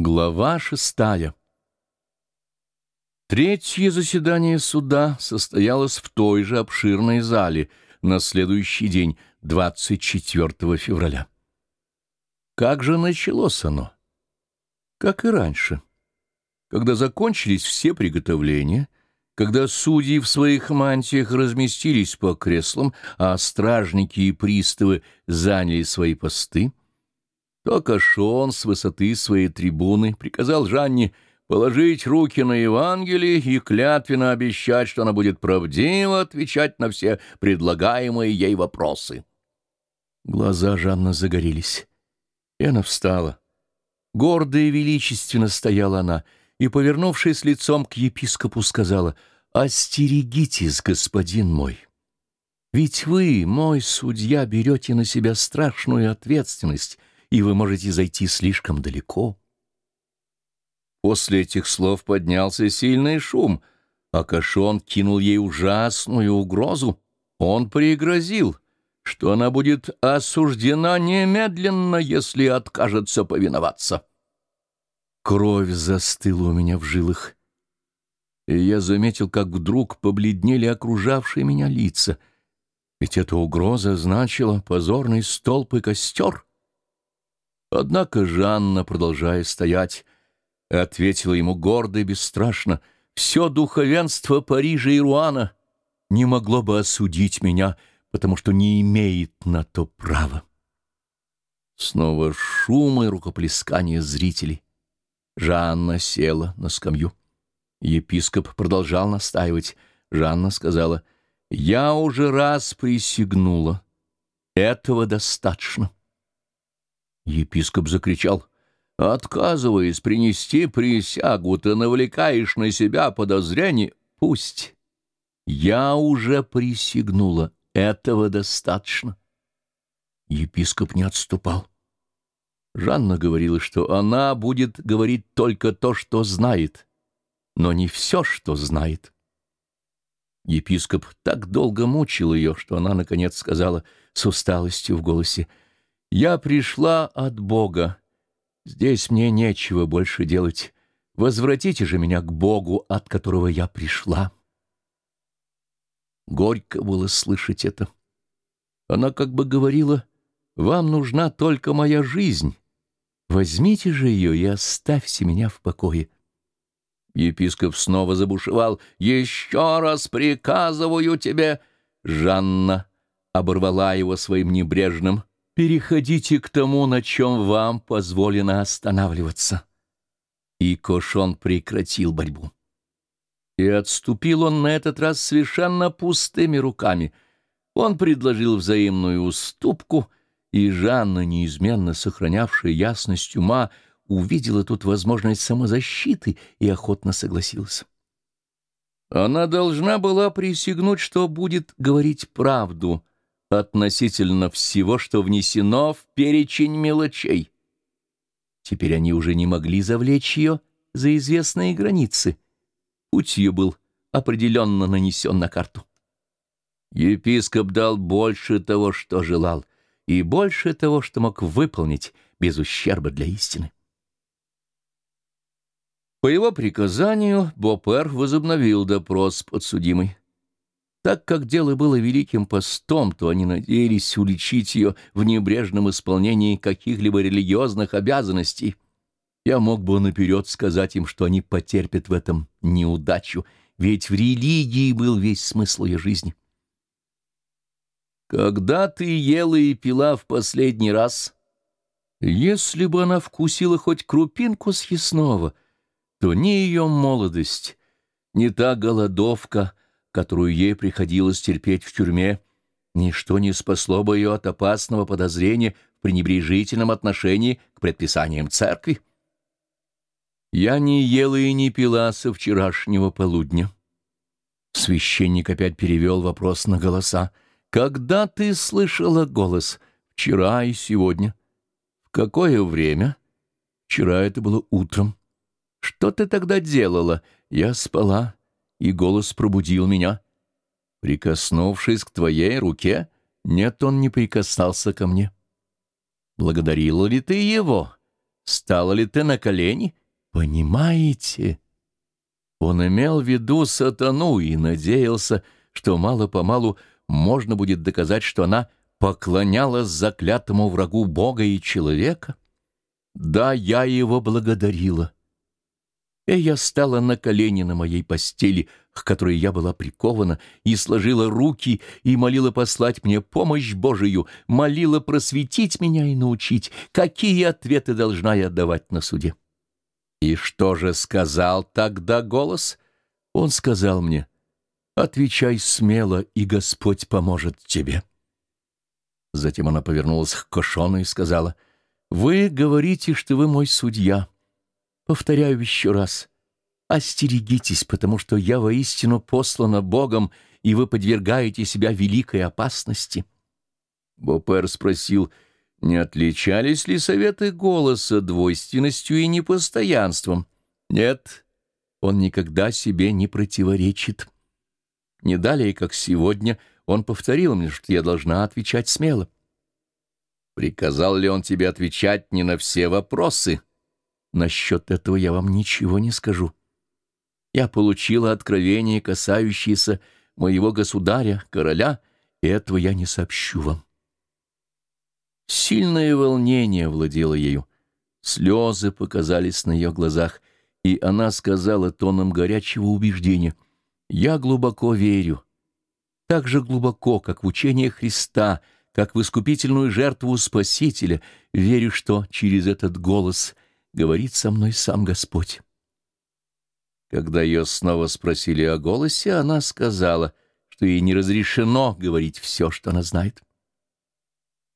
Глава шестая Третье заседание суда состоялось в той же обширной зале на следующий день, 24 февраля. Как же началось оно? Как и раньше. Когда закончились все приготовления, когда судьи в своих мантиях разместились по креслам, а стражники и приставы заняли свои посты, то Кашон с высоты своей трибуны приказал Жанне положить руки на Евангелие и клятвенно обещать, что она будет правдиво отвечать на все предлагаемые ей вопросы. Глаза Жанны загорелись, и она встала. Гордо и величественно стояла она — и, повернувшись лицом к епископу, сказала, «Остерегитесь, господин мой, ведь вы, мой судья, берете на себя страшную ответственность, и вы можете зайти слишком далеко». После этих слов поднялся сильный шум, а Кашон кинул ей ужасную угрозу. Он пригрозил, что она будет осуждена немедленно, если откажется повиноваться. Кровь застыла у меня в жилах, и я заметил, как вдруг побледнели окружавшие меня лица. Ведь эта угроза значила позорный столб и костер. Однако Жанна, продолжая стоять, ответила ему гордо и бесстрашно, «Все духовенство Парижа и Руана не могло бы осудить меня, потому что не имеет на то права». Снова шум и рукоплескание зрителей. Жанна села на скамью. Епископ продолжал настаивать. Жанна сказала, «Я уже раз присягнула. Этого достаточно». Епископ закричал, «Отказываясь принести присягу, ты навлекаешь на себя подозрение. Пусть. Я уже присягнула. Этого достаточно». Епископ не отступал. Жанна говорила, что она будет говорить только то, что знает, но не все, что знает. Епископ так долго мучил ее, что она, наконец, сказала с усталостью в голосе, «Я пришла от Бога. Здесь мне нечего больше делать. Возвратите же меня к Богу, от которого я пришла». Горько было слышать это. Она как бы говорила, «Вам нужна только моя жизнь». Возьмите же ее и оставьте меня в покое. Епископ снова забушевал. «Еще раз приказываю тебе!» Жанна оборвала его своим небрежным. «Переходите к тому, на чем вам позволено останавливаться». И Кошон прекратил борьбу. И отступил он на этот раз совершенно пустыми руками. Он предложил взаимную уступку — и Жанна, неизменно сохранявшая ясность ума, увидела тут возможность самозащиты и охотно согласилась. Она должна была присягнуть, что будет говорить правду относительно всего, что внесено в перечень мелочей. Теперь они уже не могли завлечь ее за известные границы. Путь ее был определенно нанесен на карту. Епископ дал больше того, что желал — и больше того, что мог выполнить без ущерба для истины. По его приказанию Бопер возобновил допрос подсудимой. Так как дело было великим постом, то они надеялись уличить ее в небрежном исполнении каких-либо религиозных обязанностей. Я мог бы наперед сказать им, что они потерпят в этом неудачу, ведь в религии был весь смысл ее жизни. Когда ты ела и пила в последний раз? Если бы она вкусила хоть крупинку съестного, то ни ее молодость, ни та голодовка, которую ей приходилось терпеть в тюрьме, ничто не спасло бы ее от опасного подозрения в пренебрежительном отношении к предписаниям церкви. Я не ела и не пила со вчерашнего полудня. Священник опять перевел вопрос на голоса. Когда ты слышала голос? Вчера и сегодня. В какое время? Вчера это было утром. Что ты тогда делала? Я спала, и голос пробудил меня. Прикоснувшись к твоей руке, нет, он не прикасался ко мне. Благодарила ли ты его? Стала ли ты на колени? Понимаете? Он имел в виду сатану и надеялся, что мало-помалу можно будет доказать, что она поклонялась заклятому врагу Бога и человека. Да, я его благодарила. И я стала на колени на моей постели, к которой я была прикована, и сложила руки, и молила послать мне помощь Божию, молила просветить меня и научить, какие ответы должна я давать на суде. И что же сказал тогда голос? Он сказал мне, «Отвечай смело, и Господь поможет тебе». Затем она повернулась к Кошону и сказала, «Вы говорите, что вы мой судья. Повторяю еще раз, остерегитесь, потому что я воистину послана Богом, и вы подвергаете себя великой опасности». Бопер спросил, — не отличались ли советы голоса двойственностью и непостоянством? Нет, он никогда себе не противоречит. Не далее, как сегодня, он повторил мне, что я должна отвечать смело. Приказал ли он тебе отвечать не на все вопросы? Насчет этого я вам ничего не скажу. Я получила откровение, касающееся моего государя, короля, и этого я не сообщу вам. Сильное волнение владело ею. Слезы показались на ее глазах, и она сказала тоном горячего убеждения, «Я глубоко верю, так же глубоко, как в учение Христа, как в искупительную жертву Спасителя, верю, что через этот голос говорит со мной сам Господь». Когда ее снова спросили о голосе, она сказала, что ей не разрешено говорить все, что она знает.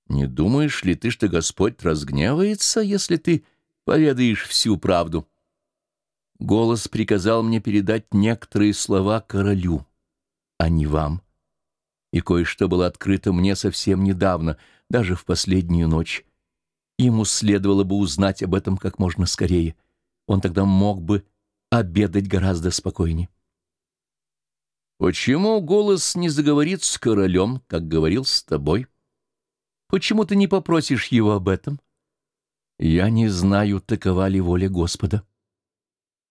Не думаешь ли ты, что Господь разгневается, если ты поведаешь всю правду? Голос приказал мне передать некоторые слова королю, а не вам. И кое-что было открыто мне совсем недавно, даже в последнюю ночь. Ему следовало бы узнать об этом как можно скорее. Он тогда мог бы обедать гораздо спокойнее. Почему голос не заговорит с королем, как говорил с тобой? Почему ты не попросишь его об этом? Я не знаю, такова ли воля Господа.